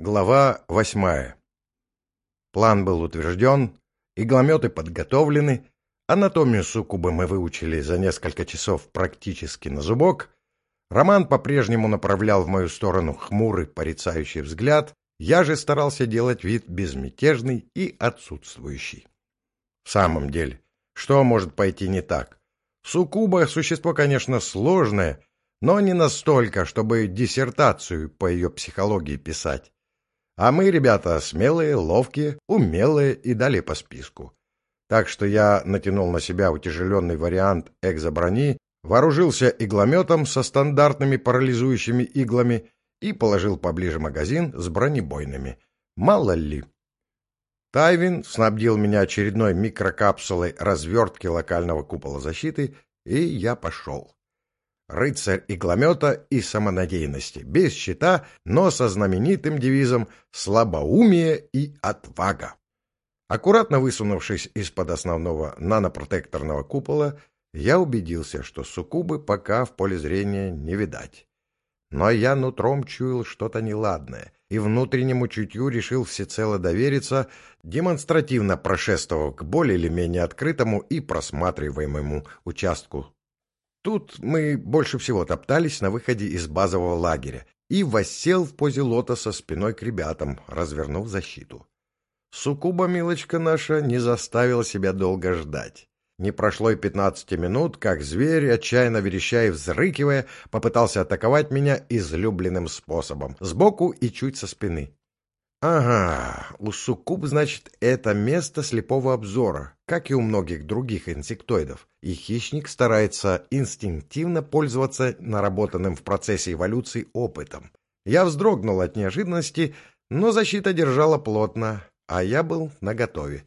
Глава восьмая. План был утвержден, иглометы подготовлены, анатомию суккуба мы выучили за несколько часов практически на зубок, Роман по-прежнему направлял в мою сторону хмурый, порицающий взгляд, я же старался делать вид безмятежный и отсутствующий. В самом деле, что может пойти не так? Суккуба — существо, конечно, сложное, но не настолько, чтобы диссертацию по ее психологии писать. А мы, ребята, смелые, ловкие, умелые и дали по списку. Так что я натянул на себя утяжеленный вариант экзоброни, вооружился иглометом со стандартными парализующими иглами и положил поближе магазин с бронебойными. Мало ли. Тайвин снабдил меня очередной микрокапсулой развертки локального купола защиты, и я пошел рыцарь игломета и самонадеянности, без щита, но со знаменитым девизом «слабоумие и отвага». Аккуратно высунувшись из-под основного нанопротекторного купола, я убедился, что суккубы пока в поле зрения не видать. Но я нутром чуял что-то неладное, и внутреннему чутью решил всецело довериться, демонстративно прошествовав к более или менее открытому и просматриваемому участку Тут мы больше всего топтались на выходе из базового лагеря и воссел в позе лотоса спиной к ребятам, развернув защиту. Сукуба, милочка наша, не заставила себя долго ждать. Не прошло и пятнадцати минут, как зверь, отчаянно верещая и взрыкивая, попытался атаковать меня излюбленным способом — сбоку и чуть со спины. Ага, у суккуб, значит, это место слепого обзора, как и у многих других инсектоидов, и хищник старается инстинктивно пользоваться наработанным в процессе эволюции опытом. Я вздрогнул от неожиданности, но защита держала плотно, а я был наготове.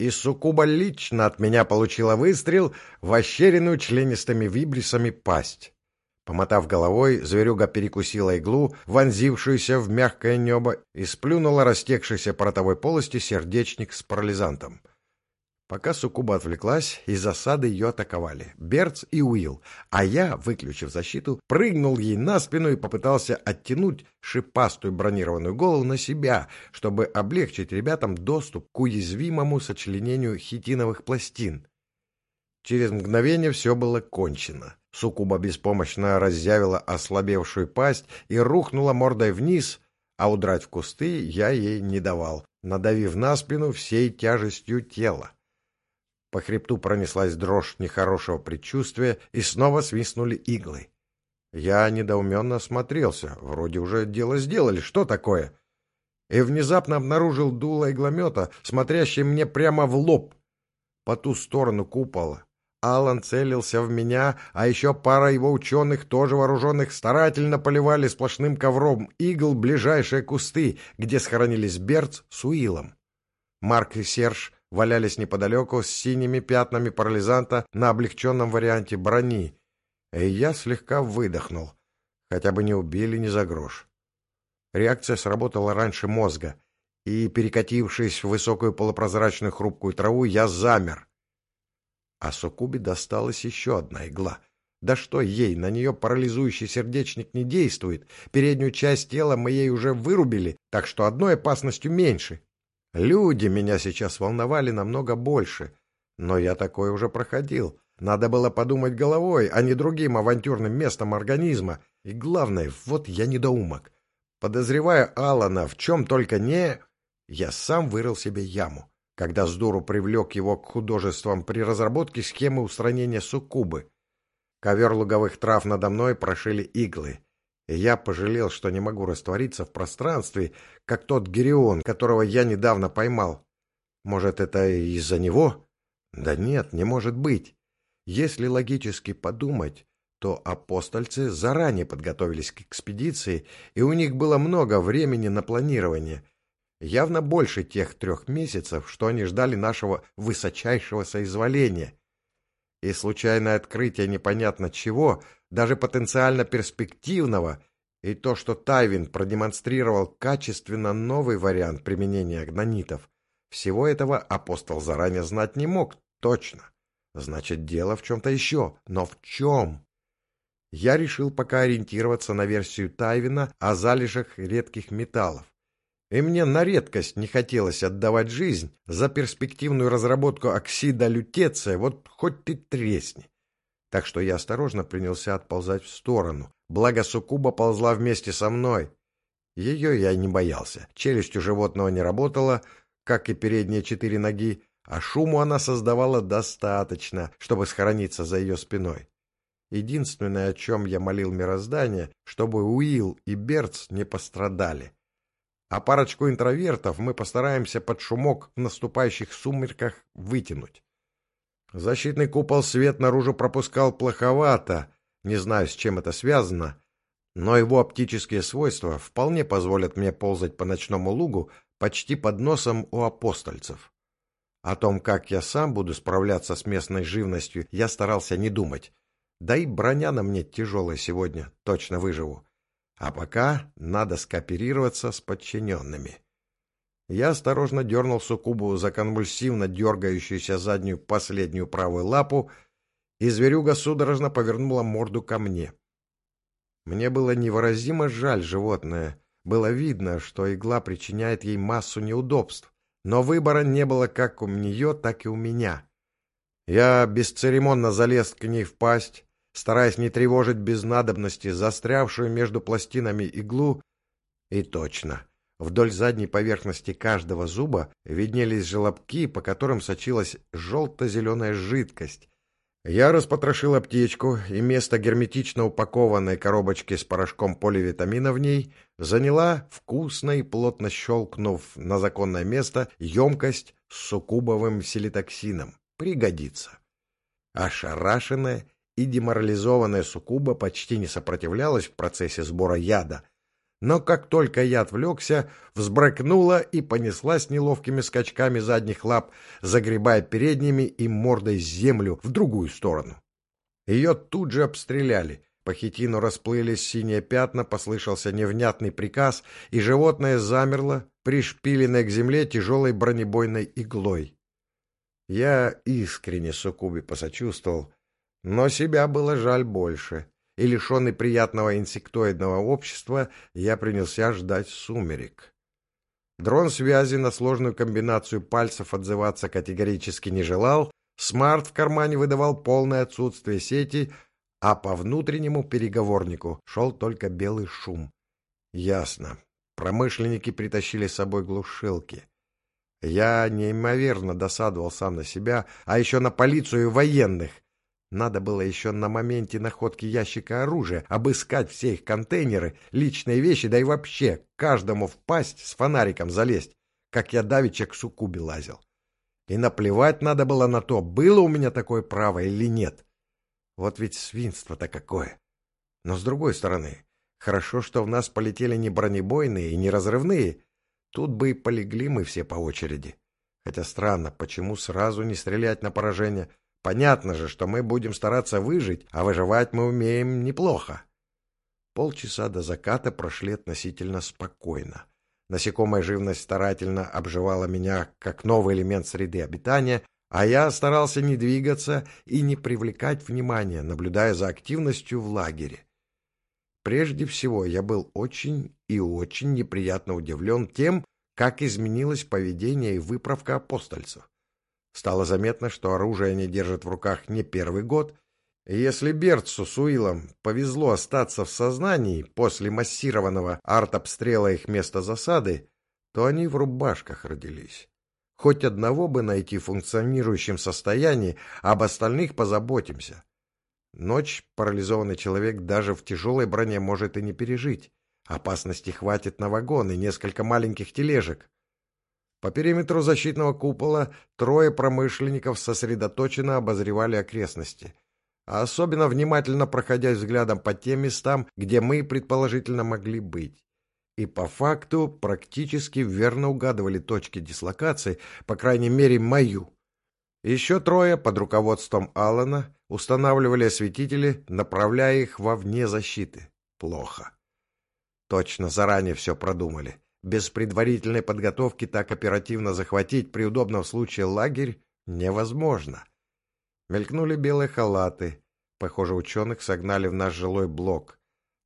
И суккуба лично от меня получила выстрел в ощеренную членистыми вибрисами пасть. Помотав головой, зверюга перекусила иглу, вонзившуюся в мягкое небо, и сплюнула растекшийся по ротовой полости сердечник с парализантом. Пока Сукуба отвлеклась, из засады ее атаковали Берц и Уилл, а я, выключив защиту, прыгнул ей на спину и попытался оттянуть шипастую бронированную голову на себя, чтобы облегчить ребятам доступ к уязвимому сочленению хитиновых пластин. Через мгновение все было кончено. Сукуба беспомощно разъявила ослабевшую пасть и рухнула мордой вниз, а удрать в кусты я ей не давал, надавив на спину всей тяжестью тела. По хребту пронеслась дрожь нехорошего предчувствия, и снова свистнули иглы. Я недоуменно осмотрелся. Вроде уже дело сделали. Что такое? И внезапно обнаружил дуло игломета, смотрящее мне прямо в лоб. По ту сторону купола Алан целился в меня, а еще пара его ученых, тоже вооруженных, старательно поливали сплошным ковром игл ближайшие кусты, где схоронились Берц с Уиллом. Марк и Серж валялись неподалеку с синими пятнами парализанта на облегченном варианте брони, и я слегка выдохнул. Хотя бы не убили ни за грош. Реакция сработала раньше мозга, и, перекатившись в высокую полупрозрачную хрупкую траву, я замер. А Сукубе досталась еще одна игла. Да что ей, на нее парализующий сердечник не действует. Переднюю часть тела мы ей уже вырубили, так что одной опасностью меньше. Люди меня сейчас волновали намного больше. Но я такое уже проходил. Надо было подумать головой, а не другим авантюрным местом организма. И главное, вот я недоумок. Подозревая Алана в чем только не... Я сам вырыл себе яму когда Сдуру привлек его к художествам при разработке схемы устранения суккубы. Ковер луговых трав надо мной прошили иглы, и я пожалел, что не могу раствориться в пространстве, как тот Герион, которого я недавно поймал. Может, это из-за него? Да нет, не может быть. Если логически подумать, то апостольцы заранее подготовились к экспедиции, и у них было много времени на планирование — Явно больше тех трех месяцев, что они ждали нашего высочайшего соизволения. И случайное открытие непонятно чего, даже потенциально перспективного, и то, что Тайвин продемонстрировал качественно новый вариант применения гнонитов, всего этого апостол заранее знать не мог, точно. Значит, дело в чем-то еще. Но в чем? Я решил пока ориентироваться на версию Тайвина о залежах редких металлов И мне на редкость не хотелось отдавать жизнь за перспективную разработку оксида лютеция, вот хоть ты тресни. Так что я осторожно принялся отползать в сторону, благо суккуба ползла вместе со мной. Ее я не боялся, челюсть у животного не работала, как и передние четыре ноги, а шуму она создавала достаточно, чтобы схорониться за ее спиной. Единственное, о чем я молил мироздание, чтобы Уилл и Берц не пострадали. А парочку интровертов мы постараемся под шумок в наступающих сумерках вытянуть. Защитный купол свет наружу пропускал плоховато, не знаю, с чем это связано, но его оптические свойства вполне позволят мне ползать по ночному лугу почти под носом у апостольцев. О том, как я сам буду справляться с местной живностью, я старался не думать. Да и броня на мне тяжелая сегодня, точно выживу. А пока надо скооперироваться с подчиненными. Я осторожно дернул Сукубу за конвульсивно дергающуюся заднюю последнюю правую лапу, и зверюга судорожно повернула морду ко мне. Мне было невыразимо жаль животное. Было видно, что игла причиняет ей массу неудобств, но выбора не было как у нее, так и у меня. Я бесцеремонно залез к ней в пасть, стараясь не тревожить без надобности застрявшую между пластинами иглу, и точно. Вдоль задней поверхности каждого зуба виднелись желобки, по которым сочилась желто-зеленая жидкость. Я распотрошил аптечку, и место герметично упакованной коробочки с порошком поливитамина в ней заняла, вкусно и плотно щелкнув на законное место, емкость с суккубовым селитоксином. Пригодится. Ошарашенная и деморализованная суккуба почти не сопротивлялась в процессе сбора яда, но как только я отвлекся, взбрыкнула и понеслась неловкими скачками задних лап, загребая передними и мордой землю в другую сторону. Ее тут же обстреляли. По хитину расплылись синие пятна, послышался невнятный приказ, и животное замерло, пришпиленное к земле тяжелой бронебойной иглой. Я искренне Сукубе посочувствовал, но себя было жаль больше, и, лишенный приятного инсектоидного общества, я принялся ждать сумерек. Дрон связи на сложную комбинацию пальцев отзываться категорически не желал, смарт в кармане выдавал полное отсутствие сети, а по внутреннему переговорнику шел только белый шум. Ясно. Промышленники притащили с собой глушилки. Я неимоверно досадовал сам на себя, а еще на полицию и военных — надо было еще на моменте находки ящика оружия обыскать все их контейнеры, личные вещи, да и вообще каждому в пасть с фонариком залезть, как я давеча к суккубе лазил. И наплевать надо было на то, было у меня такое право или нет. Вот ведь свинство-то какое. Но с другой стороны, хорошо, что в нас полетели не бронебойные и не разрывные. Тут бы и полегли мы все по очереди. Хотя странно, почему сразу не стрелять на поражение — Понятно же, что мы будем стараться выжить, а выживать мы умеем неплохо. Полчаса до заката прошли относительно спокойно. Насекомая живность старательно обживала меня как новый элемент среды обитания, а я старался не двигаться и не привлекать внимания, наблюдая за активностью в лагере. Прежде всего, я был очень и очень неприятно удивлен тем, как изменилось поведение и выправка апостольцев. Стало заметно, что оружие они держат в руках не первый год. И если Берцу с Уиллом повезло остаться в сознании после массированного артобстрела их места засады, то они в рубашках родились. Хоть одного бы найти в функционирующем состоянии, а об остальных позаботимся. Ночь парализованный человек даже в тяжелой броне может и не пережить. Опасности хватит на вагон и несколько маленьких тележек. По периметру защитного купола трое промышленников сосредоточенно обозревали окрестности, а особенно внимательно проходя взглядом по тем местам, где мы предположительно могли быть. И по факту практически верно угадывали точки дислокации, по крайней мере, мою. Еще трое под руководством Алана устанавливали осветители, направляя их вовне защиты. Плохо. Точно заранее все продумали. Без предварительной подготовки так оперативно захватить при удобном случае лагерь невозможно. Мелькнули белые халаты. Похоже, ученых согнали в наш жилой блок.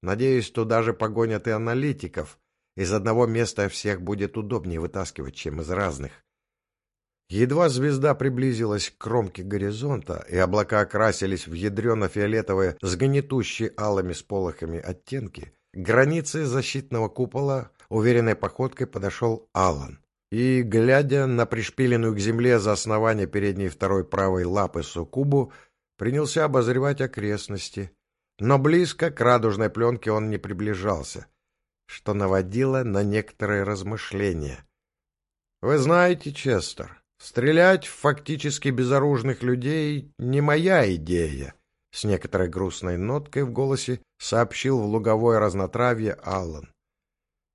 Надеюсь, туда же погонят и аналитиков. Из одного места всех будет удобнее вытаскивать, чем из разных. Едва звезда приблизилась к кромке горизонта, и облака окрасились в ядрено-фиолетовые с гнетущей алыми сполохами оттенки, к границе защитного купола уверенной походкой подошел Аллан. И, глядя на пришпиленную к земле за основание передней второй правой лапы суккубу, принялся обозревать окрестности. Но близко к радужной пленке он не приближался, что наводило на некоторые размышления. «Вы знаете, Честер, Стрелять в фактически безоружных людей не моя идея, с некоторой грустной ноткой в голосе сообщил в луговое разнотравье Аллан.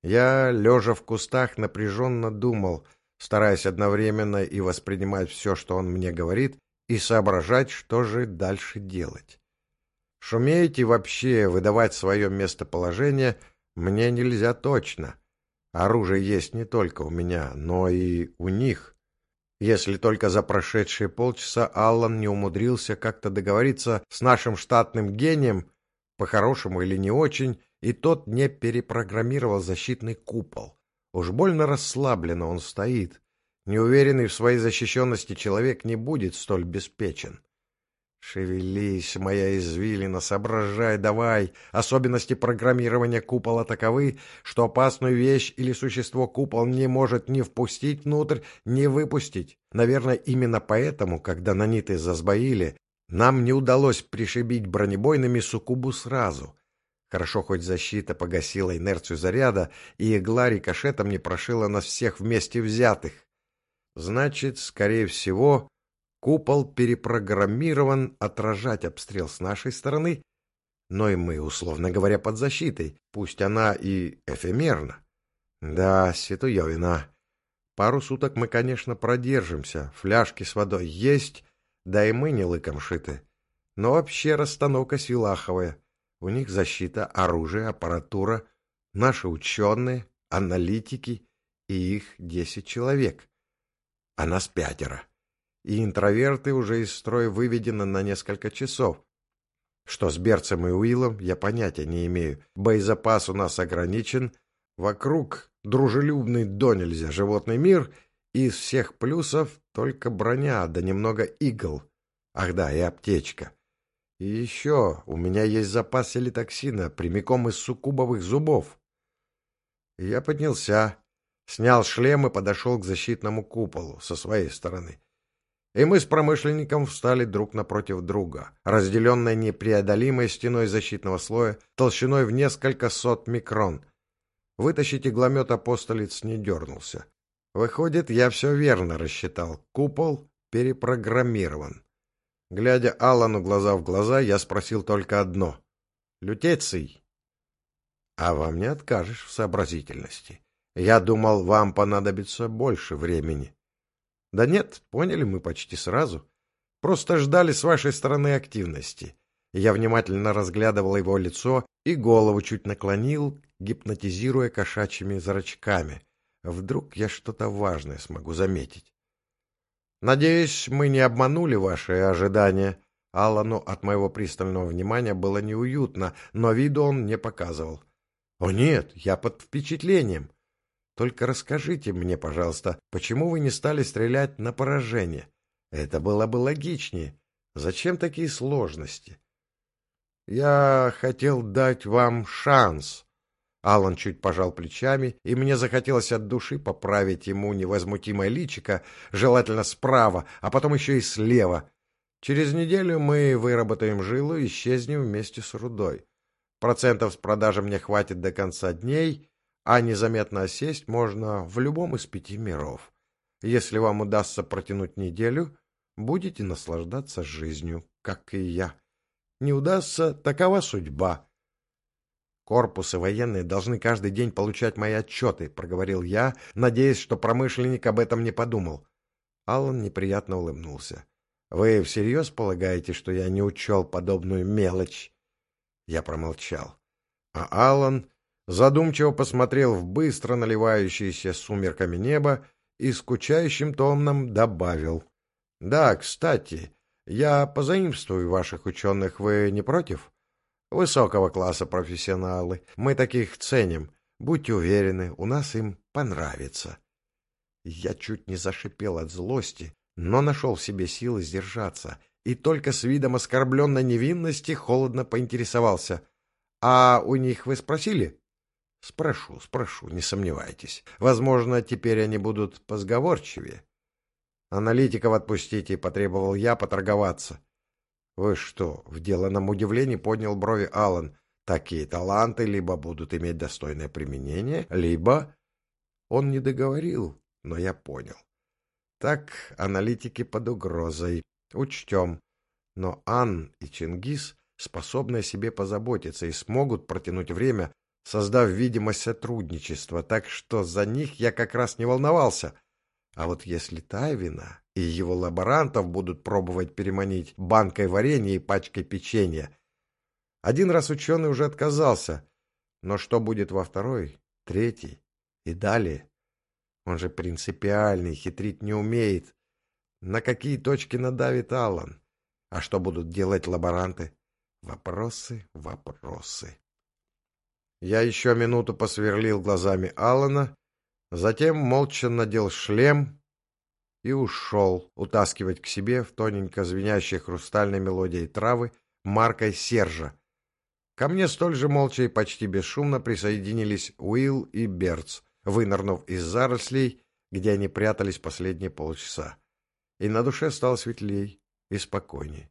Я, лежа в кустах, напряженно думал, стараясь одновременно и воспринимать все, что он мне говорит, и соображать, что же дальше делать. Шуметь и вообще выдавать свое местоположение мне нельзя точно. Оружие есть не только у меня, но и у них. Если только за прошедшие полчаса Аллан не умудрился как-то договориться с нашим штатным гением, по-хорошему или не очень, и тот не перепрограммировал защитный купол. Уж больно расслабленно он стоит. Неуверенный в своей защищенности человек не будет столь беспечен. Шевелись, моя извилина, соображай давай. Особенности программирования купола таковы, что опасную вещь или существо купол не может ни впустить внутрь, ни выпустить. Наверное, именно поэтому, когда наниты засбоили, нам не удалось пришибить бронебойными суккубу сразу. Хорошо, хоть защита погасила инерцию заряда, и игла рикошетом не прошила нас всех вместе взятых. Значит, скорее всего, Купол перепрограммирован отражать обстрел с нашей стороны, но и мы, условно говоря, под защитой, пусть она и эфемерна. Да, Ситуевина. Пару суток мы, конечно, продержимся, фляжки с водой есть, да и мы не лыком шиты. Но вообще расстановка силаховая. У них защита, оружие, аппаратура, наши ученые, аналитики и их десять человек. А нас пятеро и интроверты уже из строя выведены на несколько часов. Что с Берцем и Уиллом, я понятия не имею. Боезапас у нас ограничен. Вокруг дружелюбный до нельзя животный мир. И из всех плюсов только броня, да немного игл. Ах да, и аптечка. И еще у меня есть запас селитоксина прямиком из суккубовых зубов. Я поднялся, снял шлем и подошел к защитному куполу со своей стороны и мы с промышленником встали друг напротив друга, разделенной непреодолимой стеной защитного слоя толщиной в несколько сот микрон. Вытащить игломет апостолец не дернулся. Выходит, я все верно рассчитал. Купол перепрограммирован. Глядя Аллану глаза в глаза, я спросил только одно. «Лютеций!» «А вам не откажешь в сообразительности. Я думал, вам понадобится больше времени». Да нет, поняли мы почти сразу. Просто ждали с вашей стороны активности. Я внимательно разглядывал его лицо и голову чуть наклонил, гипнотизируя кошачьими зрачками. Вдруг я что-то важное смогу заметить. Надеюсь, мы не обманули ваши ожидания. Аллану от моего пристального внимания было неуютно, но виду он не показывал. О нет, я под впечатлением. Только расскажите мне, пожалуйста, почему вы не стали стрелять на поражение? Это было бы логичнее. Зачем такие сложности? Я хотел дать вам шанс. Алан чуть пожал плечами, и мне захотелось от души поправить ему невозмутимое личико, желательно справа, а потом еще и слева. Через неделю мы выработаем жилу и исчезнем вместе с рудой. Процентов с продажи мне хватит до конца дней, а незаметно осесть можно в любом из пяти миров. Если вам удастся протянуть неделю, будете наслаждаться жизнью, как и я. Не удастся, такова судьба. Корпусы военные должны каждый день получать мои отчеты, проговорил я, надеясь, что промышленник об этом не подумал. Аллан неприятно улыбнулся. Вы всерьез полагаете, что я не учел подобную мелочь? Я промолчал. А Аллан задумчиво посмотрел в быстро наливающееся сумерками небо и скучающим тоном добавил. — Да, кстати, я позаимствую ваших ученых, вы не против? Высокого класса профессионалы, мы таких ценим. Будьте уверены, у нас им понравится. Я чуть не зашипел от злости, но нашел в себе силы сдержаться и только с видом оскорбленной невинности холодно поинтересовался. — А у них вы спросили? — Спрошу, спрошу, не сомневайтесь. Возможно, теперь они будут позговорчивее. — Аналитиков отпустите, — потребовал я поторговаться. — Вы что, в деланном удивлении поднял брови Аллан. Такие таланты либо будут иметь достойное применение, либо... Он не договорил, но я понял. Так, аналитики под угрозой. Учтем. Но Ан и Чингис способны о себе позаботиться и смогут протянуть время, создав видимость сотрудничества, так что за них я как раз не волновался. А вот если Тайвина и его лаборантов будут пробовать переманить банкой варенья и пачкой печенья, один раз ученый уже отказался, но что будет во второй, третий и далее? Он же принципиальный, хитрить не умеет. На какие точки надавит Аллан? А что будут делать лаборанты? Вопросы, вопросы. Я еще минуту посверлил глазами Аллана, затем молча надел шлем и ушел утаскивать к себе в тоненько звенящей хрустальной мелодией травы маркой Сержа. Ко мне столь же молча и почти бесшумно присоединились Уилл и Берц, вынырнув из зарослей, где они прятались последние полчаса. И на душе стало светлей и спокойней.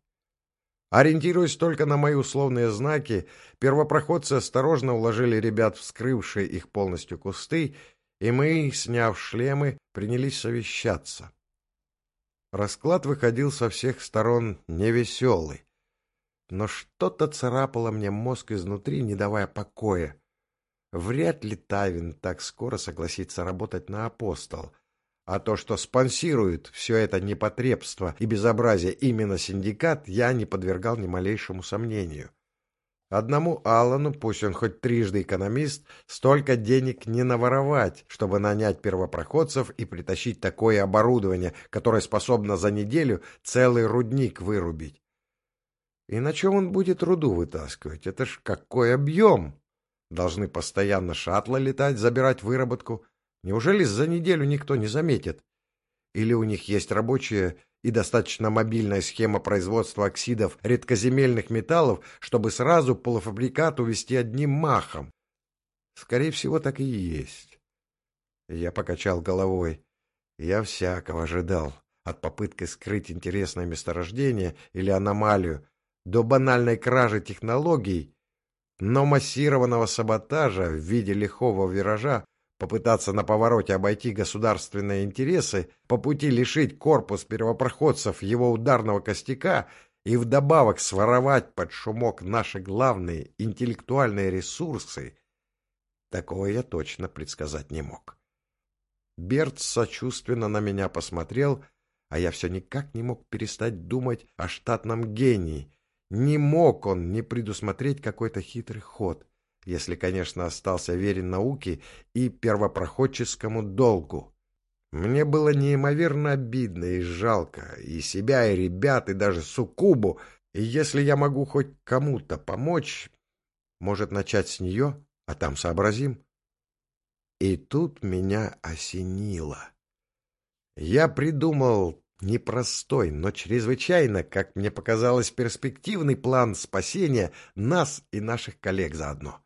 Ориентируясь только на мои условные знаки, первопроходцы осторожно уложили ребят в скрывшие их полностью кусты, и мы, сняв шлемы, принялись совещаться. Расклад выходил со всех сторон невеселый, но что-то царапало мне мозг изнутри, не давая покоя. Вряд ли Тавин так скоро согласится работать на апостол. А то, что спонсирует все это непотребство и безобразие именно синдикат, я не подвергал ни малейшему сомнению. Одному Аллану, пусть он хоть трижды экономист, столько денег не наворовать, чтобы нанять первопроходцев и притащить такое оборудование, которое способно за неделю целый рудник вырубить. И на чем он будет руду вытаскивать? Это ж какой объем! Должны постоянно шаттлы летать, забирать выработку. Неужели за неделю никто не заметит? Или у них есть рабочая и достаточно мобильная схема производства оксидов редкоземельных металлов, чтобы сразу полуфабрикат увести одним махом? Скорее всего, так и есть. Я покачал головой. Я всякого ожидал. От попытки скрыть интересное месторождение или аномалию до банальной кражи технологий но массированного саботажа в виде лихого виража, попытаться на повороте обойти государственные интересы, по пути лишить корпус первопроходцев его ударного костяка и вдобавок своровать под шумок наши главные интеллектуальные ресурсы, такого я точно предсказать не мог. Берт сочувственно на меня посмотрел, а я все никак не мог перестать думать о штатном гении — не мог он не предусмотреть какой-то хитрый ход, если, конечно, остался верен науке и первопроходческому долгу. Мне было неимоверно обидно и жалко и себя, и ребят, и даже Сукубу, и если я могу хоть кому-то помочь, может начать с нее, а там сообразим. И тут меня осенило. Я придумал Непростой, но чрезвычайно, как мне показалось, перспективный план спасения нас и наших коллег заодно.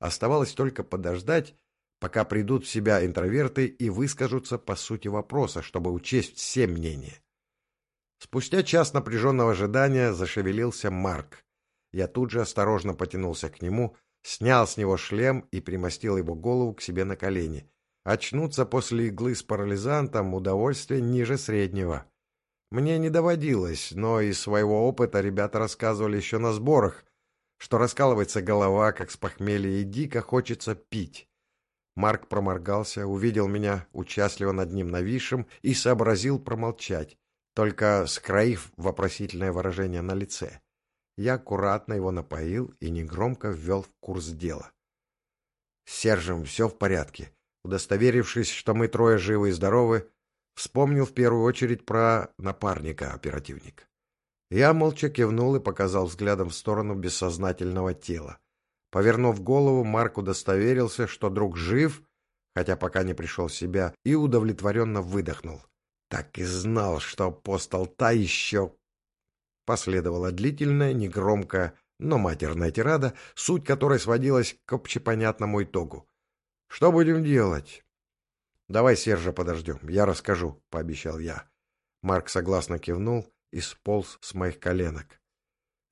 Оставалось только подождать, пока придут в себя интроверты и выскажутся по сути вопроса, чтобы учесть все мнения. Спустя час напряженного ожидания зашевелился Марк. Я тут же осторожно потянулся к нему, снял с него шлем и примостил его голову к себе на колени. Очнуться после иглы с парализантом – удовольствие ниже среднего. Мне не доводилось, но из своего опыта ребята рассказывали еще на сборах, что раскалывается голова, как с похмелья, и дико хочется пить. Марк проморгался, увидел меня, участливо над ним нависшим, и сообразил промолчать, только скроив вопросительное выражение на лице. Я аккуратно его напоил и негромко ввел в курс дела. «С Сержем все в порядке», Удостоверившись, что мы трое живы и здоровы, вспомнил в первую очередь про напарника оперативник. Я молча кивнул и показал взглядом в сторону бессознательного тела. Повернув голову, Марк удостоверился, что друг жив, хотя пока не пришел в себя, и удовлетворенно выдохнул. Так и знал, что апостол та еще... Последовала длительная, негромкая, но матерная тирада, суть которой сводилась к общепонятному итогу. «Что будем делать?» «Давай Сержа подождем, я расскажу», — пообещал я. Марк согласно кивнул и сполз с моих коленок.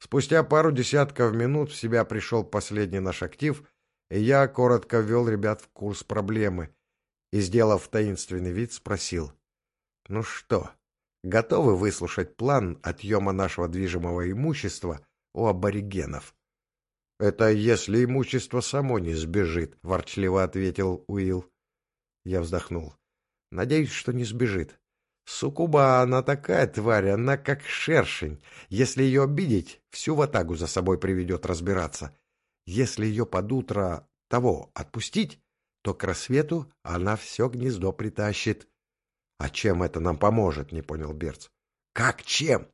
Спустя пару десятков минут в себя пришел последний наш актив, и я коротко ввел ребят в курс проблемы и, сделав таинственный вид, спросил. «Ну что, готовы выслушать план отъема нашего движимого имущества у аборигенов?» «Это если имущество само не сбежит», — ворчливо ответил Уилл. Я вздохнул. «Надеюсь, что не сбежит. Сукуба, она такая тварь, она как шершень. Если ее обидеть, всю ватагу за собой приведет разбираться. Если ее под утро того отпустить, то к рассвету она все гнездо притащит. — А чем это нам поможет? — не понял Берц. — Как чем?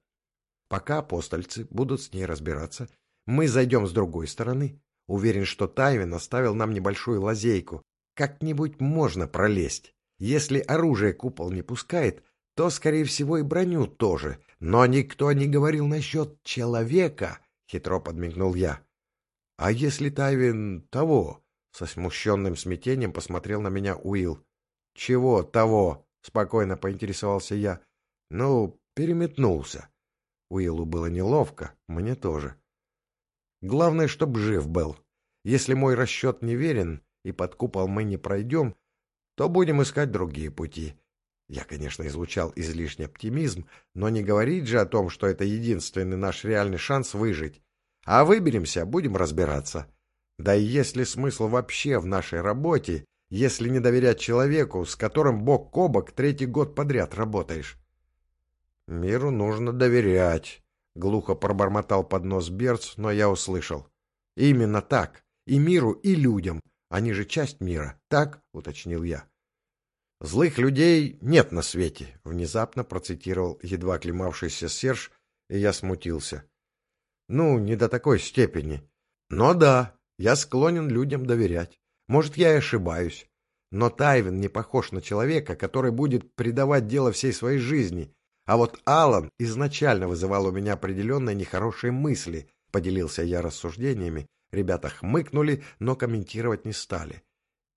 Пока апостольцы будут с ней разбираться, мы зайдем с другой стороны. Уверен, что Тайвин оставил нам небольшую лазейку. Как-нибудь можно пролезть. Если оружие купол не пускает, то, скорее всего, и броню тоже. Но никто не говорил насчет человека, — хитро подмигнул я. — А если Тайвин того? — со смущенным смятением посмотрел на меня Уилл. — Чего того? — спокойно поинтересовался я. — Ну, переметнулся. Уиллу было неловко, мне тоже. Главное, чтоб жив был. Если мой расчет неверен, и под купол мы не пройдем, то будем искать другие пути. Я, конечно, излучал излишний оптимизм, но не говорить же о том, что это единственный наш реальный шанс выжить. А выберемся, будем разбираться. Да и есть ли смысл вообще в нашей работе, если не доверять человеку, с которым бок о бок третий год подряд работаешь? Миру нужно доверять, — глухо пробормотал под нос Берц, но я услышал. Именно так. И миру, и людям. Они же часть мира. Так, — уточнил я. «Злых людей нет на свете», — внезапно процитировал едва клемавшийся Серж, и я смутился. «Ну, не до такой степени. Но да, я склонен людям доверять. Может, я и ошибаюсь. Но Тайвин не похож на человека, который будет предавать дело всей своей жизни. А вот Алан изначально вызывал у меня определенные нехорошие мысли», — поделился я рассуждениями. Ребята хмыкнули, но комментировать не стали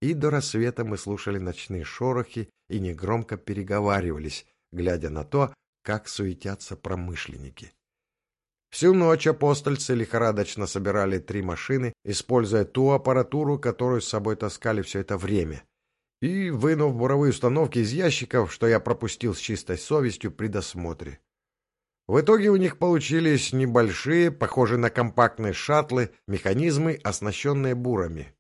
и до рассвета мы слушали ночные шорохи и негромко переговаривались, глядя на то, как суетятся промышленники. Всю ночь апостольцы лихорадочно собирали три машины, используя ту аппаратуру, которую с собой таскали все это время. И, вынув буровые установки из ящиков, что я пропустил с чистой совестью при досмотре. В итоге у них получились небольшие, похожие на компактные шаттлы, механизмы, оснащенные бурами.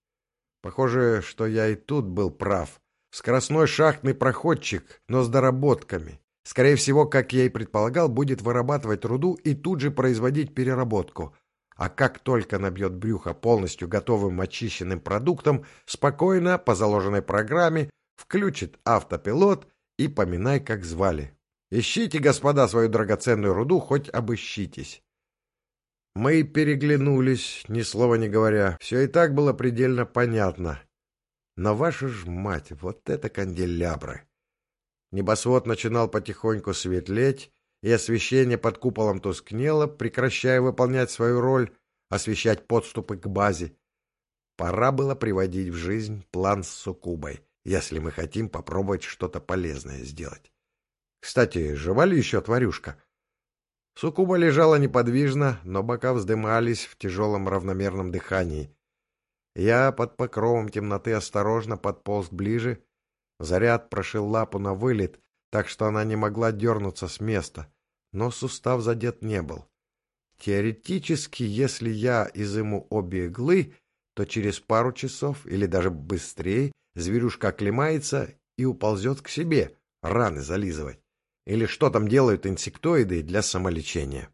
Похоже, что я и тут был прав. Скоростной шахтный проходчик, но с доработками. Скорее всего, как я и предполагал, будет вырабатывать руду и тут же производить переработку. А как только набьет брюхо полностью готовым очищенным продуктом, спокойно, по заложенной программе, включит автопилот и поминай, как звали. Ищите, господа, свою драгоценную руду, хоть обыщитесь. Мы переглянулись, ни слова не говоря. Все и так было предельно понятно. Но ваша ж мать, вот это канделябры! Небосвод начинал потихоньку светлеть, и освещение под куполом тускнело, прекращая выполнять свою роль, освещать подступы к базе. Пора было приводить в жизнь план с суккубой, если мы хотим попробовать что-то полезное сделать. Кстати, жива ли еще тварюшка? Сукуба лежала неподвижно, но бока вздымались в тяжелом равномерном дыхании. Я под покровом темноты осторожно подполз ближе. Заряд прошил лапу на вылет, так что она не могла дернуться с места, но сустав задет не был. Теоретически, если я изыму обе иглы, то через пару часов или даже быстрее зверюшка оклемается и уползет к себе, раны зализывать. Или что там делают инсектоиды для самолечения?